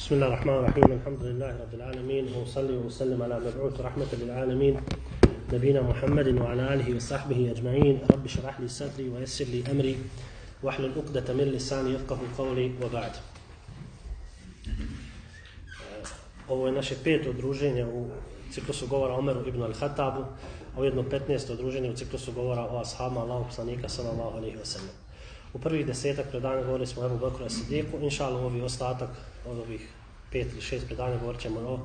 بسم الله الرحمن الرحيم الحمد لله رب العالمين وصلي وسلم على مبعوث رحمة للعالمين نبينا محمد وعلى آله وصحبه أجمعين رب اشرح لي صدري ويسر لي أمري واحلل عقدة من لساني يفقه قولي وبعد Ovo je naše peto druženje u ciklusu govora Omeru ibn al-Hatabu, a ujedno 15. druženje u ciklusu govora o ashabima Allahu poslanika sallallahu alaihi wa sallam. U prvih desetak predanja govorili smo o Ebu Bakru Asidiku, inša Allah ovi ostatak od ovih pet ili šest predavanja govorit ćemo o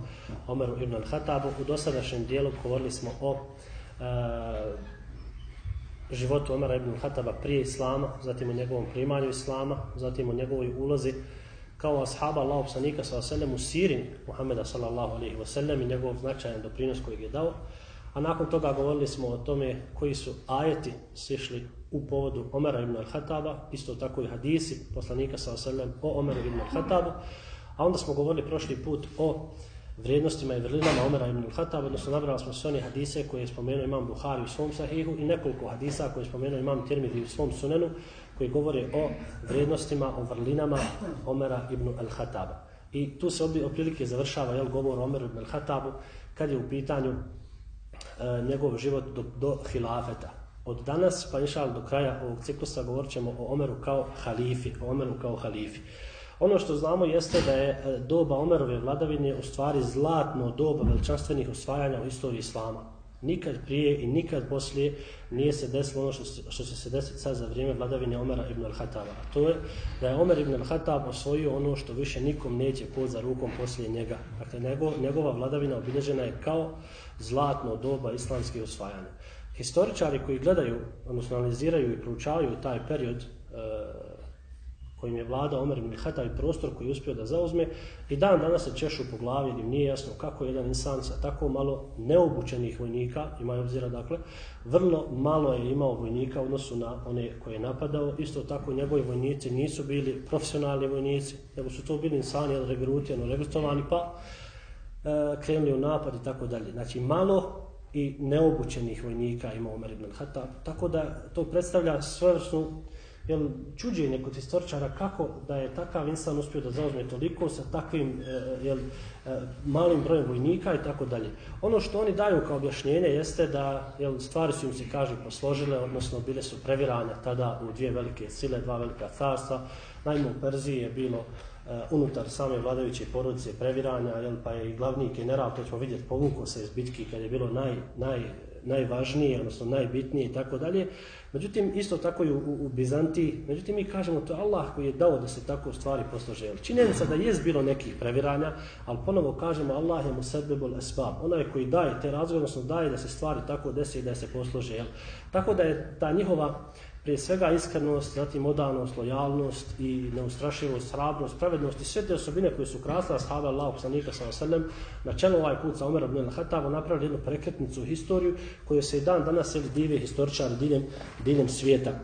Omeru ibn al-Hatabu. U dosadašnjem dijelu govorili smo o e, životu Omera ibn al-Hataba prije Islama, zatim o njegovom primanju Islama, zatim o njegovoj ulozi kao ashaba Allahu psanika sallallahu u sirin Muhammeda sallallahu alaihi wasallam i njegov značajan doprinos kojeg je dao. A nakon toga govorili smo o tome koji su ajeti sišli u povodu Omera ibn al-Hataba, isto tako i hadisi poslanika sallallahu o Omeru ibn al-Hatabu. A onda smo govorili prošli put o vrijednostima i vrlinama Omera ibn al-Hataba, odnosno nabrali smo sve one hadise koje je spomenuo imam Buhari u svom sahihu i nekoliko hadisa koje je spomenuo imam Tirmidhi u svom sunenu, koji govore o vrijednostima, o vrlinama Omera ibn al-Hataba. I tu se otprilike završava jel, govor o Omeru ibn al-Hatabu kad je u pitanju e, njegov život do, do hilafeta. Od danas pa inšal do kraja ovog ciklusa govorit ćemo o Omeru kao halifi, o Omeru kao halifi. Ono što znamo jeste da je e, doba Omerove vladavine u stvari zlatno doba veličanstvenih osvajanja u istoriji Islama nikad prije i nikad poslije nije se desilo ono što, što će se desiti sad za vrijeme vladavine Omera ibn al-Hataba. A to je da je Omer ibn al-Hatab osvojio ono što više nikom neće pod za rukom poslije njega. Dakle, njegov, njegova vladavina obilježena je kao zlatno doba islamskih osvajanja. Historičari koji gledaju, odnosno analiziraju i proučavaju taj period e, kojim je vlada Omer ibn Khattab i prostor koji je uspio da zauzme i dan danas se češu po glavi jer im nije jasno kako jedan insan sa tako malo neobučenih vojnika, imaju obzira dakle, vrlo malo je imao vojnika u odnosu na one koje je napadao, isto tako njegovi vojnici nisu bili profesionalni vojnici, nego su to bili insani ili regrutijano regrutovani pa e, krenuli u napad i tako dalje. Znači malo i neobučenih vojnika ima Omer ibn Khattab, tako da to predstavlja svojevrsnu jel, čuđenje kod istoričara kako da je takav insan uspio da zauzme toliko sa takvim e, e, jel, e, malim brojem vojnika i tako dalje. Ono što oni daju kao objašnjenje jeste da jel, stvari su im se, kaže, posložile, odnosno bile su previrane tada u dvije velike sile, dva velika carstva. Naime, u Perziji je bilo unutar same vladajuće porodice previranja, jel, pa je i glavni general, to ćemo vidjeti, povukao se iz bitki kad je bilo naj, naj, najvažnije, odnosno najbitnije i tako dalje. Međutim, isto tako i u, u Bizantiji, međutim, mi kažemo to je Allah koji je dao da se tako stvari poslože. Činjenica da je bilo nekih previranja, ali ponovo kažemo Allah je mu sebebol esbab. Onaj koji daje te razloge, odnosno daje da se stvari tako desi i da se poslože. Tako da je ta njihova prije svega iskrenost, zatim odanost, lojalnost i neustrašivost, hrabrost, pravednost i sve te osobine koje su krasile ashaba Allah, poslanika sa osallam, na čelu ovaj put sa Omer ibn al-Hatabu napravili jednu prekretnicu u historiju koju se i dan danas sedi dive historičari diljem, diljem svijeta. E,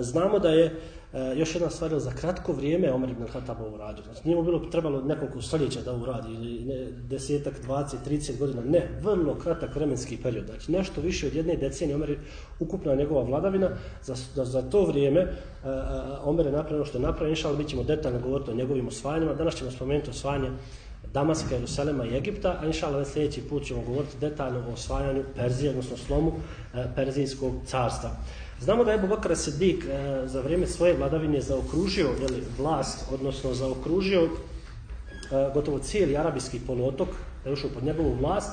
znamo da je E, još jedna stvar, za kratko vrijeme Omer ibn Khattab ovo uradio. Znači, nije mu bilo trebalo nekoliko stoljeća da uradi, ili ne, desetak, 20, 30 godina. Ne, vrlo kratak vremenski period. Znači, nešto više od jedne decenije Omer je ukupna njegova vladavina. Za, za, za to vrijeme uh, Omer je napravio ono što je napravio. Inšal, mi ćemo detaljno govoriti o njegovim osvajanjima. Danas ćemo spomenuti osvajanje Damaska, Jerusalema i Egipta, a inšal, sljedeći put ćemo govoriti detaljno o osvajanju Perzije, odnosno slomu uh, Perzijskog carstva. Znamo da je Ebu Bakr Sedik e, eh, za vrijeme svoje vladavine zaokružio jeli, vlast, odnosno zaokružio e, gotovo cijeli arabijski poluotok, da je ušao pod njegovu vlast,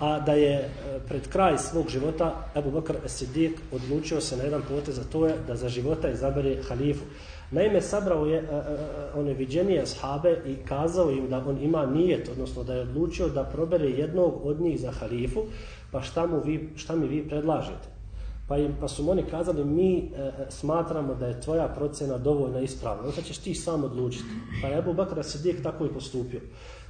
a da je e, pred kraj svog života Ebu Bakr Sedik odlučio se na jedan potez, a to je da za života izabere halifu. Naime, sabrao je e, one viđenije shabe i kazao im da on ima nijet, odnosno da je odlučio da probere jednog od njih za halifu, pa šta, mu vi, šta mi vi predlažete? Pa, im, pa su oni kazali mi e, e, smatramo da je tvoja procjena dovoljna ispravna. Onda ćeš ti sam odlučiti. Pa je Ebu Bakr Sidik tako i postupio.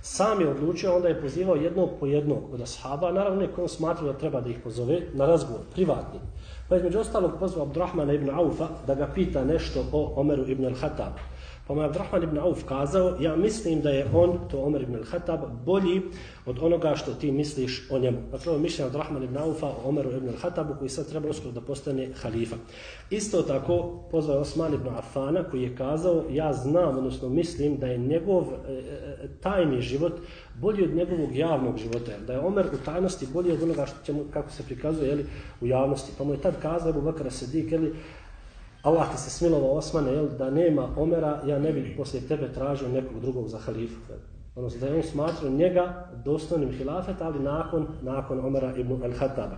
Sam je odlučio, onda je pozivao jednog po jednog od ashaba, naravno nekom smatrao da treba da ih pozove na razgovor, privatni. Pa između ostalog pozvao Abdurrahmana ibn Aufa da ga pita nešto o Omeru ibn al-Hatabu. Pa mu je Abdurrahman ibn Auf kazao, ja mislim da je on, to Omer ibn al-Hatab, bolji od onoga što ti misliš o njemu. Pa dakle, ovo je mišljenje Abdurrahman ibn Aufa o Omeru ibn al-Hatabu koji sad treba uskoro da postane halifa. Isto tako pozvao je Osman ibn Affana koji je kazao, ja znam, odnosno mislim da je njegov e, e tajni život bolji od njegovog javnog života. Da je Omer u tajnosti bolji od onoga što ćemo, kako se prikazuje jeli, u javnosti. Pa mu je tad kazao Abu Bakr Sedik, jeli, Allah ti se smilovao Osmane, jel, da nema Omera, ja ne bih poslije tebe tražio nekog drugog za halifu. Odnosno da je on smatrao njega dostojnim hilafeta, ali nakon, nakon Omera ibn al-Khattaba.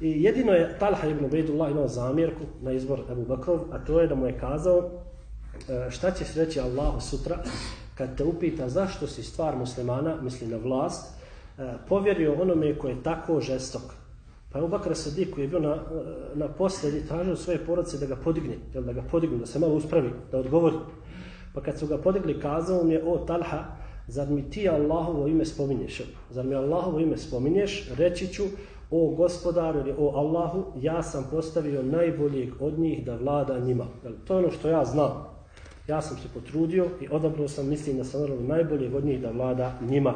I jedino je Talha ibn Ubejdullah imao zamjerku na izbor Ebu Bakrov, a to je da mu je kazao e, šta ćeš reći Allahu sutra kad te upita zašto si stvar muslimana, misli na vlast, e, povjerio onome koji je tako žestok, Pa je Bakr Sadik koji je bio na, na posledi tražio svoje porodice da ga podigne, da ga podigne, da se malo uspravi, da odgovori. Pa kad su ga podigli, kazao mu je, o Talha, zar mi ti Allahovo ime spominješ? Zar mi Allahovo ime spominješ? Reći ću, o gospodaru ili o Allahu, ja sam postavio najboljeg od njih da vlada njima. To je ono što ja znam. Ja sam se potrudio i odabrao sam, mislim da sam najboljeg od njih da vlada njima.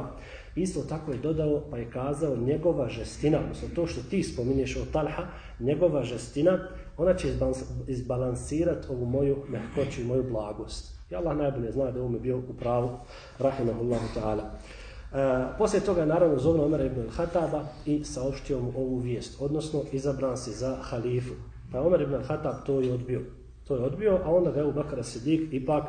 Isto tako je dodao pa je kazao njegova žestina, odnosno to što ti spominješ o Talha, njegova žestina, ona će izbalansirati ovu moju mehkoću i moju blagost. I Allah najbolje zna da ovo mi bio u pravu, rahimahullahu ta'ala. E, poslije toga je naravno zovno Omer ibn al-Hataba i saopštio mu ovu vijest, odnosno izabran si za halifu. Pa Omer ibn al-Hatab to je odbio. To je odbio, a onda ga je u Bakara Sidik ipak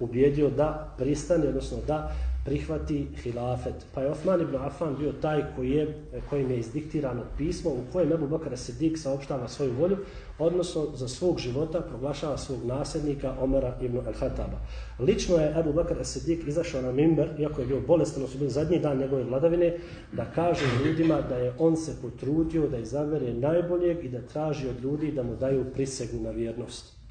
ubijedio da pristane, odnosno da prihvati hilafet. Pa je Osman ibn Affan bio taj koji je, kojim je izdiktirano pismo u kojem Ebu Bakr Sidik saopštava svoju volju, odnosno za svog života proglašava svog nasljednika Omara ibn al-Hataba. Lično je Ebu Bakr Sidik izašao na Mimber, iako je bio bolestan, su bio zadnji dan njegove vladavine, da kaže ljudima da je on se potrudio da izabere najboljeg i da traži od ljudi da mu daju prisegu na vjernost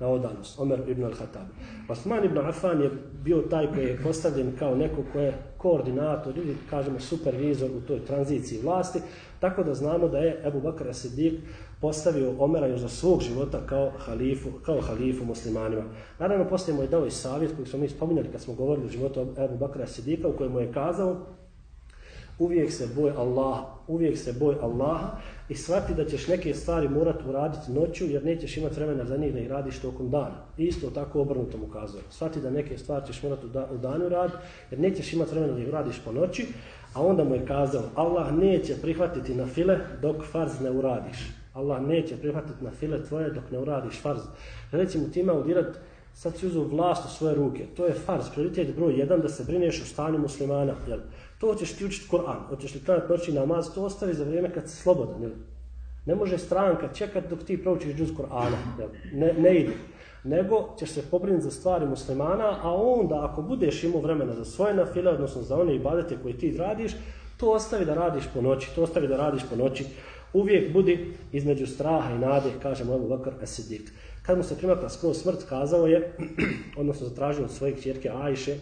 na odanost, Omer ibn al-Hatab. Osman ibn Affan je bio taj koji je postavljen kao neko ko je koordinator ili, kažemo, supervizor u toj tranziciji vlasti, tako da znamo da je Ebu Bakr Asidik postavio Omera još za svog života kao halifu, kao halifu muslimanima. Naravno, poslije mu je dao i savjet koji smo mi spominjali kad smo govorili o životu Ebu Bakra Sidika, u kojem je kazao uvijek se boj Allah, uvijek se boj Allaha i shvati da ćeš neke stvari morati uraditi noću jer nećeš imati vremena za njih da ih radiš tokom dana. Isto tako obrnuto mu. Shvati da neke stvari ćeš morati u danu raditi jer nećeš imati vremena da ih radiš po noći, a onda mu je kazao Allah neće prihvatiti na file dok farz ne uradiš. Allah neće prihvatiti na file tvoje dok ne uradiš farz. Recimo ti ima udirat sad si uzu vlast u svoje ruke. To je farz, prioritet broj jedan da se brineš o stanju muslimana. Jel? To ćeš ti učiti Kur'an, hoćeš li klanati noći namaz, to ostavi za vrijeme kad si slobodan. Jel? Ne može stranka čekati dok ti proučiš džuz Kur'ana, jel? Ne, ne ide. Nego ćeš se pobrinuti za stvari muslimana, a onda ako budeš imao vremena za svoje nafile, odnosno za one ibadete koje ti radiš, to ostavi da radiš po noći, to ostavi da radiš po noći. Uvijek budi između straha i nade, kažem Ebu vakar Esidik. Kad mu se primakla skroz smrt, kazao je, odnosno zatražio od svoje kćerke Ajše,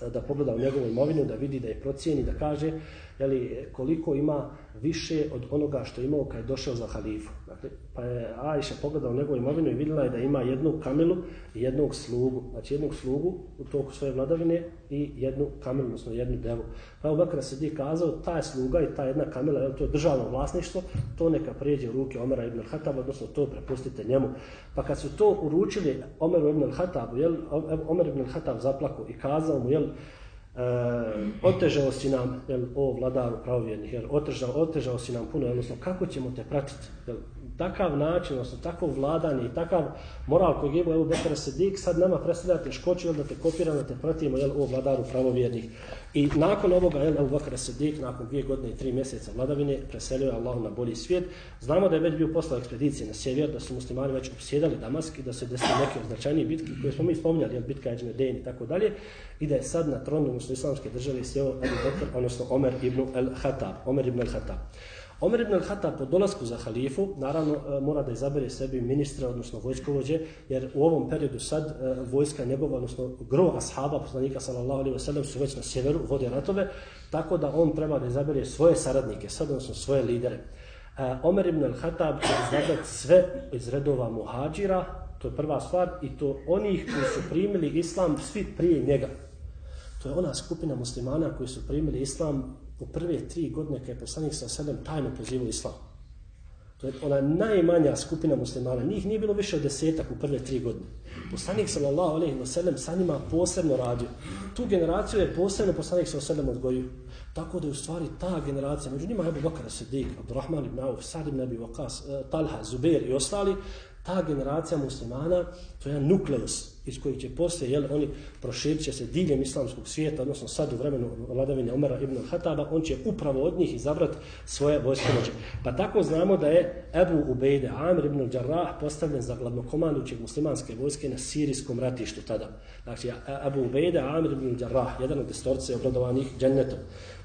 da pogleda u njegovu imovinu, da vidi, da je procijeni, da kaže jeli, koliko ima više od onoga što je imao kad je došao za halifu. Dakle, pa je Ajša pogledao njegovu imovinu i vidjela je da ima jednu kamilu i jednog slugu. Znači jednog slugu u toku svoje vladavine i jednu kamilu, odnosno jednu devu. Pa je Bekra sedi kazao, ta sluga i ta jedna kamila, jel, to je državno vlasništvo, to neka prijeđe u ruke Omera ibn al-Hataba, odnosno to prepustite njemu. Pa kad su to uručili Omeru ibn al-Hatabu, Omer ibn al-Hatab zaplako i kazao mu, jel, Eh, otežao si nam, jel, o vladaru pravovjernih, jel, otežao, otežao si nam puno, odnosno kako ćemo te pratiti, jel, takav način, odnosno takvo vladanje i takav moral koji je Ebu Bekara Sedik, sad nama predstavlja teškoću, jel, da te kopiramo, da te pratimo, jel, o vladaru pravovjernih. I nakon ovoga, El Ebu Bekara Sedik, nakon dvije godine i tri mjeseca vladavine, preselio je Allah na bolji svijet. Znamo da je već bio poslao ekspedicije na sjever, da su muslimani već obsjedali Damask i da se desili neke značajnije bitke koje smo mi spominjali, jel, bitka Eđme Dejn i tako dalje, i da je sad na tronu muslimske države sjeo Ebu Bakr, odnosno Omer ibn el-Hatab. Omer ibn el-Hatab. Omer ibn al-Hatab po dolasku za halifu, naravno, e, mora da izabere sebi ministra, odnosno vojskovođe, jer u ovom periodu sad e, vojska njegova, odnosno gro ashaba, poslanika sallallahu alaihi wasallam, su već na sjeveru, vode ratove, tako da on treba da izabere svoje saradnike, sad, odnosno svoje lidere. E, Omer ibn al-Hatab će izabrati sve iz redova muhađira, To je prva stvar i to onih koji su primili islam svi prije njega. To je ona skupina muslimana koji su primili islam u prve tri godine kada je poslanik sa sedem tajno pozivao islam. To je ona najmanja skupina muslimana. Njih nije bilo više od desetak u prve tri godine. Poslanik sallallahu alejhi ve sellem sa njima posebno radio. Tu generaciju je posebno poslanik sallallahu alejhi ve sellem odgojio. Tako da je u stvari ta generacija, među njima Abu Bakr as-Siddiq, Abdurrahman ibn Auf, Sad ibn Abi Waqas, eh, Talha, Zubair i ostali, ta generacija muslimana, to je jedan nukleus iz kojih će poslije, jel, oni proširit će se diljem islamskog svijeta, odnosno sad u vremenu vladavine Omara ibn Hataba, on će upravo od njih izabrati svoje vojske moće. Pa tako znamo da je Ebu Ubejde, Amr ibn Đarrah, postavljen za glavnokomandućeg muslimanske vojske na sirijskom ratištu tada. Znači, Ebu Ubejde, Amr ibn Đarrah, jedan od destorce obradovanih džennetom.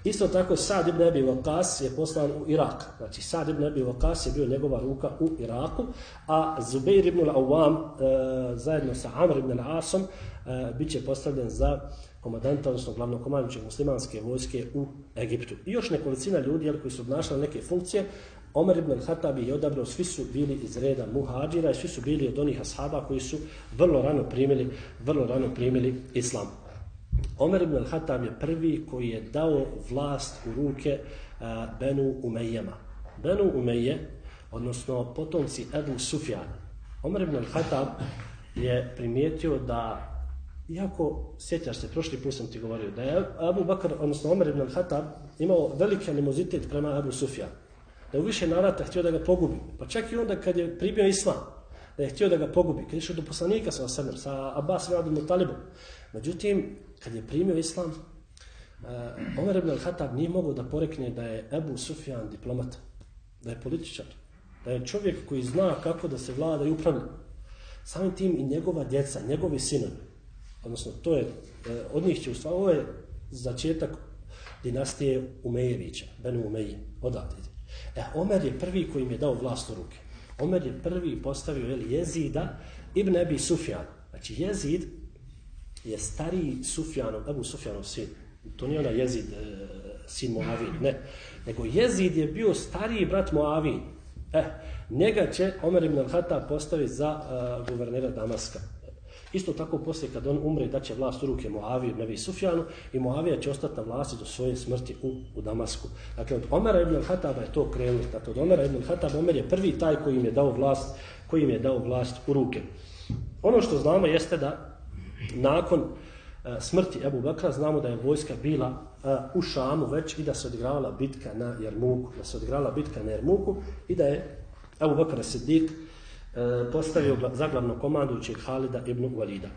Isto tako Sad ibn Abi Waqas je poslan u Irak. Znači Sad ibn Abi Waqas je bio njegova ruka u Iraku, a Zubair ibn al-Awwam e, zajedno sa Amr ibn al-Asom e, bit će postavljen za komadanta, odnosno glavnog komandujućeg muslimanske vojske u Egiptu. I još nekolicina ljudi jel, koji su obnašali neke funkcije, Omer ibn al-Hatabi je odabrao, svi su bili iz reda muhađira i svi su bili od onih ashaba koji su vrlo rano primili, vrlo rano primili islam. Omer ibn al-Hatam je prvi koji je dao vlast u ruke uh, Benu Umejema. Benu Umeje, odnosno potomci Ebu Sufjana. Omer ibn al-Hatab je primijetio da, iako sjećaš se, prošli put sam ti govorio, da je Abu Bakr, odnosno Omer ibn al-Hatab, imao veliki animozitet prema Ebu Sufjanu. Da je u više narata htio da ga pogubi. Pa čak i onda kad je pribio islam, da je htio da ga pogubi, kad je išao do poslanika sa Osamir, sa Abbas Radom Talibom. Međutim, kad je primio islam, uh, Omer ibn al-Hatab nije mogao da porekne da je Ebu Sufjan diplomat, da je političar, da je čovjek koji zna kako da se vlada i upravlja. Samim tim i njegova djeca, njegovi sinovi, odnosno to je, uh, od njih će u stvari, ovo je začetak dinastije Umejevića, Benu Umeje, odavde. E, Omer je prvi koji im je dao vlast u ruke. Omer je prvi postavio jeli, jezida Ibn Ebi Sufjan. Znači jezid je stariji Sufjanov, Ebu Sufjanov sin. To nije ona jezid, e, sin Moavin, ne. Nego jezid je bio stariji brat Moavin. Eh, njega će Omer ibn al-Hata postaviti za uh, guvernera Damaska. Isto tako poslije kad on umre da će vlast u ruke Moaviju, Nevi Sufjanu i Moavija će ostati na vlasti do svoje smrti u, u Damasku. Dakle, od Omera ibn al-Hataba je to krenulo. Dakle, od Omera ibn al-Hataba, Omer je prvi taj koji im je dao vlast, koji im je dao vlast u ruke. Ono što znamo jeste da nakon e, smrti Ebu Bakra znamo da je vojska bila e, u Šamu već i da se odigravala bitka na Jermuku. Da se odigravala bitka na Jermuku i da je Ebu Bakra Siddiq e, postavio za glavno komandujućeg Halida ibn Walida.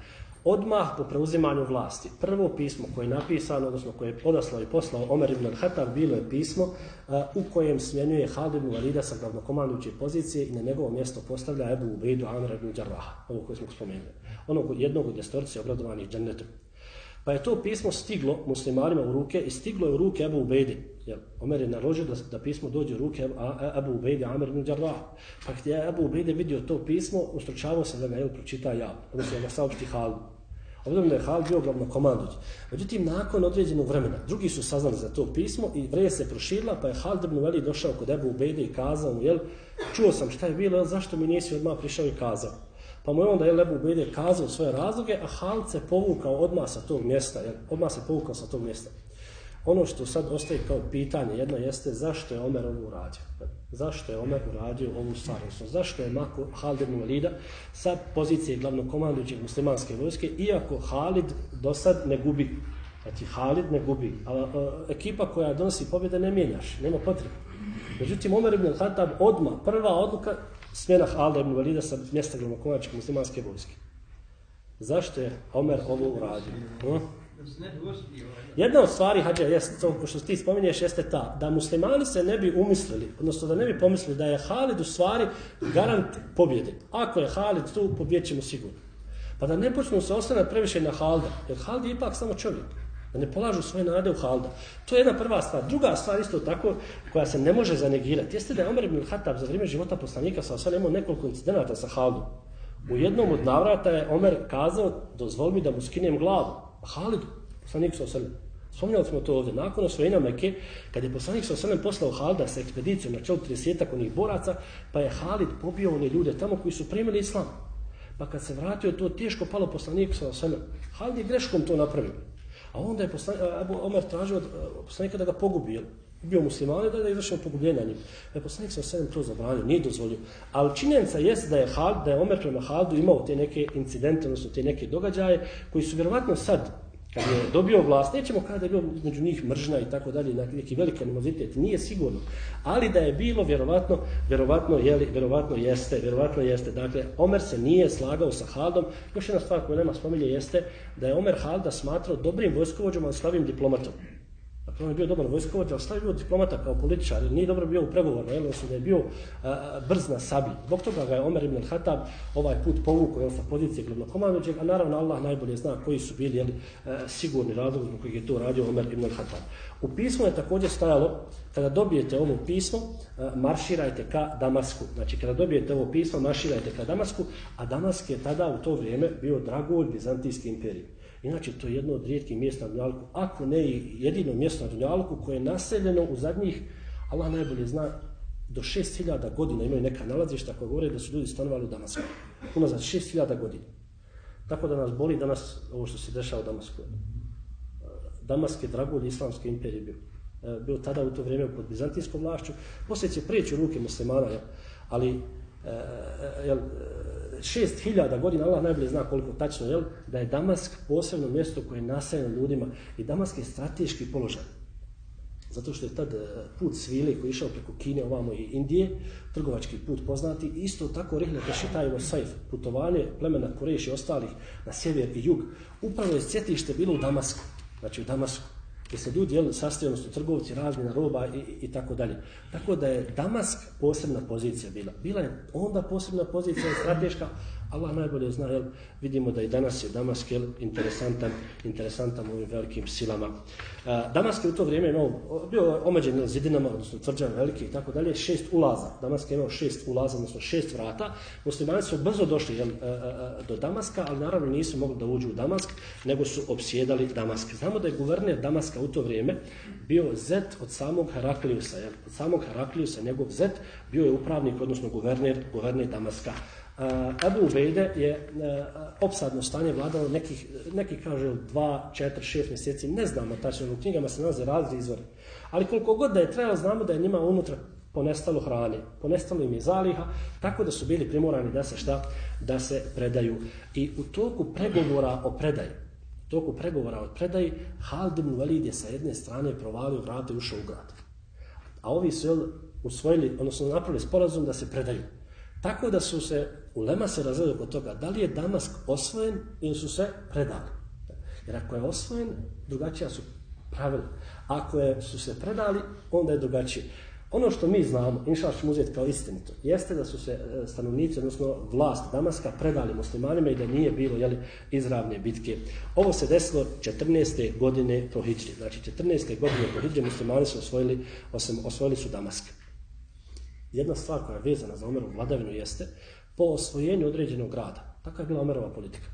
Odmah po preuzimanju vlasti, prvo pismo koje je napisano, odnosno koje je podaslao i poslao Omer ibn al-Hatab, bilo je pismo uh, u kojem smjenjuje Halid ibn Walida sa glavnokomandujuće pozicije i na njegovo mjesto postavlja Ebu Ubejdu Amr ibn Đarraha, ovo koje smo spomenuli onog jednog od destorci obradovanih džennetom. Pa je to pismo stiglo muslimanima u ruke i stiglo je u ruke Ebu Ubejdi. Jer Omer je narođio da, da pismo dođe u ruke Ebu Ubejdi, Amr ibn Đarrah. Pa kada je Ebu Ubejdi vidio to pismo, ustručavao se da ga jel, pročita ja, odnosno da ga saopšti Halu. Obzirom da je Hal bio glavno komandoć. Međutim, nakon određenog vremena, drugi su saznali za to pismo i vreje se proširila, pa je Hal ibn Veli došao kod Ebu Ubejde i kazao mu, jel, čuo sam šta je bilo, zašto mi nisi odmah prišao i kazao. Pa mu je onda je Lebu Bede kazao svoje razloge, a Halid se povukao odmah sa tog mjesta. Jer odmah se povukao sa tog mjesta. Ono što sad ostaje kao pitanje, jedno jeste zašto je Omer ovo uradio. Zašto je Omer uradio ovu stvar? Zašto je Mako Halid ibn Walida sa pozicije glavnog komandujućeg muslimanske vojske, iako Halid do sad ne gubi. Znači Halid ne gubi. A, a, ekipa koja donosi pobjede ne mijenjaš, nema potrebe. Međutim, Omer ibn Khattab odma prva odluka, smjena Halda ibn Valida sa mjesta glavnokomačke muslimanske vojske. Zašto je Omer ovo uradio? Hm? Jedna od stvari, Hadja, jest, to što ti spominješ, jeste ta, da muslimani se ne bi umislili, odnosno da ne bi pomislili da je Halid u stvari garant pobjede. Ako je Halid tu, pobjećemo sigurno. Pa da ne počnu se osnovati previše na Halda, jer Halid je ipak samo čovjek da ne polažu svoje nade u Halda. To je jedna prva stvar. Druga stvar isto tako koja se ne može zanegirati. Jeste da je Omer ibn Khattab za vrijeme života poslanika sa osvrame imao nekoliko incidenata sa Haldom. U jednom od navrata je Omer kazao dozvoli mi da mu skinem glavu. Halid, poslanik sa osvrame. Spomnjali smo to ovdje. Nakon osvojena Mekke, kad je poslanik sa osvrame poslao Halda sa ekspedicijom na čelu 30 onih boraca, pa je Halid pobio one ljude tamo koji su primili islam. Pa kad se vratio, to teško palo poslaniku sa osvrame. Halid je greškom to napravio. A onda je poslanik, Abu Omer tražio od e, poslanika da ga pogubi, jel? bio musliman da je izvršio pogubljenje njim. Je poslanik sa osvrame to zabranio, nije dozvolio. Ali činjenica jest da je Halid, da je Omer prema Haldu imao te neke incidente, odnosno te neke događaje, koji su vjerovatno sad, kad je dobio vlast, nećemo kada je bilo među njih mržna i tako dalje, neki veliki animozitet, nije sigurno, ali da je bilo vjerovatno, vjerovatno, jeli, vjerovatno jeste, vjerovatno jeste. Dakle, Omer se nije slagao sa Haldom. Još jedna stvar koju nema spominje jeste da je Omer Halda smatrao dobrim vojskovođom, ali slabim diplomatom. Dakle, on je bio dobar vojskovođa, ali stavio bio diplomata kao političar, jer nije dobro bio u pregovoru, jel, da je bio a, brz na sabi. Zbog toga ga je Omer ibn al-Hatab ovaj put povukao jel, sa pozicije glavnokomandođeg, a naravno Allah najbolje zna koji su bili jel, sigurni razlog zbog kojeg je to radio Omer ibn al-Hatab. U pismu je također stajalo, kada dobijete ovo pismo, marširajte ka Damasku. Znači, kada dobijete ovo pismo, marširajte ka Damasku, a Damask je tada u to vrijeme bio dragulj Bizantijski imperije. Inače, to je jedno od rijetkih mjesta na Dunjalku, ako ne i jedino mjesto na Dunjalku koje je naseljeno u zadnjih, Allah najbolje zna, do 6000 godina imaju neka nalazišta koja govore da su ljudi stanovali u Damasku. Unazad 6000 godina. Tako da nas boli danas ovo što se dešava u Damasku. E, Damask je dragulj islamske imperije bio. E, bio tada u to vrijeme pod bizantijskom vlašću. Poslije će prijeći u ruke muslimana, ali e, jel, šest hiljada godina, Allah najbolje zna koliko tačno, jel, da je Damask posebno mjesto koje je naseljeno ljudima i Damask je strateški položaj. Zato što je tad e, put svile koji je išao preko Kine, ovamo i Indije, trgovački put poznati, isto tako Rihle Tešitajevo Saif, putovanje plemena Kureš i ostalih na sjever i jug, upravo je sjetište bilo u Damasku, znači u Damasku gdje se ljudi jel, sastoji, odnosno trgovci, razmjena roba i, i, i tako dalje. Tako da je Damask posebna pozicija bila. Bila je onda posebna pozicija strateška, Allah najbolje zna, jel, vidimo da i danas je Damask jel, interesantan, interesantan ovim velikim silama. E, Damask je u to vrijeme imao, bio omeđen zidinama, odnosno tvrđan veliki i tako dalje, šest ulaza. Damask je imao šest ulaza, odnosno šest vrata. Muslimani su brzo došli jel, do Damaska, ali naravno nisu mogli da uđu u Damask, nego su obsjedali Damask. Znamo da je guverner Damaska u to vrijeme bio zet od samog Herakliusa. Jel? Od samog Herakliusa, njegov zet, bio je upravnik, odnosno guverner, guverner Damaska. Eh, Abu Ubejde je eh, opsadno stanje vladalo nekih, neki kaže dva, četiri, šest mjeseci, ne znamo tačno, u knjigama se nalaze razli izvori. Ali koliko god da je trebalo, znamo da je njima unutra ponestalo hrane, ponestalo im je zaliha, tako da su bili primorani da se šta, da se predaju. I u toku pregovora o predaji, u toku pregovora o predaji, Halid ibn Walid je sa jedne strane provalio vrate i ušao u grad. A ovi su usvojili, odnosno napravili sporazum da se predaju. Tako da su se, u Lema se razredio oko toga, da li je Damask osvojen ili su se predali. Jer ako je osvojen, drugačija su pravila. Ako je, su se predali, onda je drugačije. Ono što mi znamo, inšala ćemo uzeti kao istinito, jeste da su se e, stanovnici, odnosno vlast Damaska, predali muslimanima i da nije bilo jeli, izravne bitke. Ovo se desilo 14. godine po Znači 14. godine po muslimani su osvojili, osvojili su Damask jedna stvar koja je vezana za Omerovu vladavinu jeste po osvojenju određenog grada, takva je bila Omerova politika,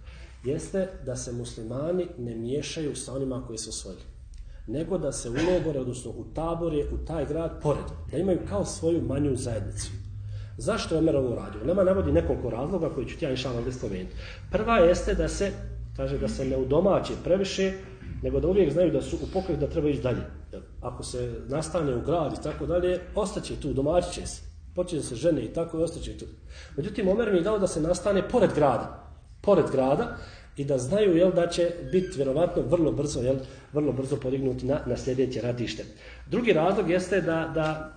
jeste da se muslimani ne miješaju sa onima koji su osvojili, nego da se ulogore, odnosno u tabore, u taj grad pored, da imaju kao svoju manju zajednicu. Zašto je Omer ovo uradio? Nama navodi nekoliko razloga koji ću ti ja inšalno ovdje spomenuti. Prva jeste da se, kaže da se ne udomaće previše, nego da uvijek znaju da su u pokret da treba ići dalje. Ako se nastane u grad i tako dalje, ostaće tu, domaći će se počne da se žene i tako i ostaće tu. Međutim, Omer mi je dao da se nastane pored grada. Pored grada i da znaju jel, da će biti vjerovatno vrlo brzo, jel, vrlo brzo podignuti na, na sljedeće ratište. Drugi razlog jeste da, da,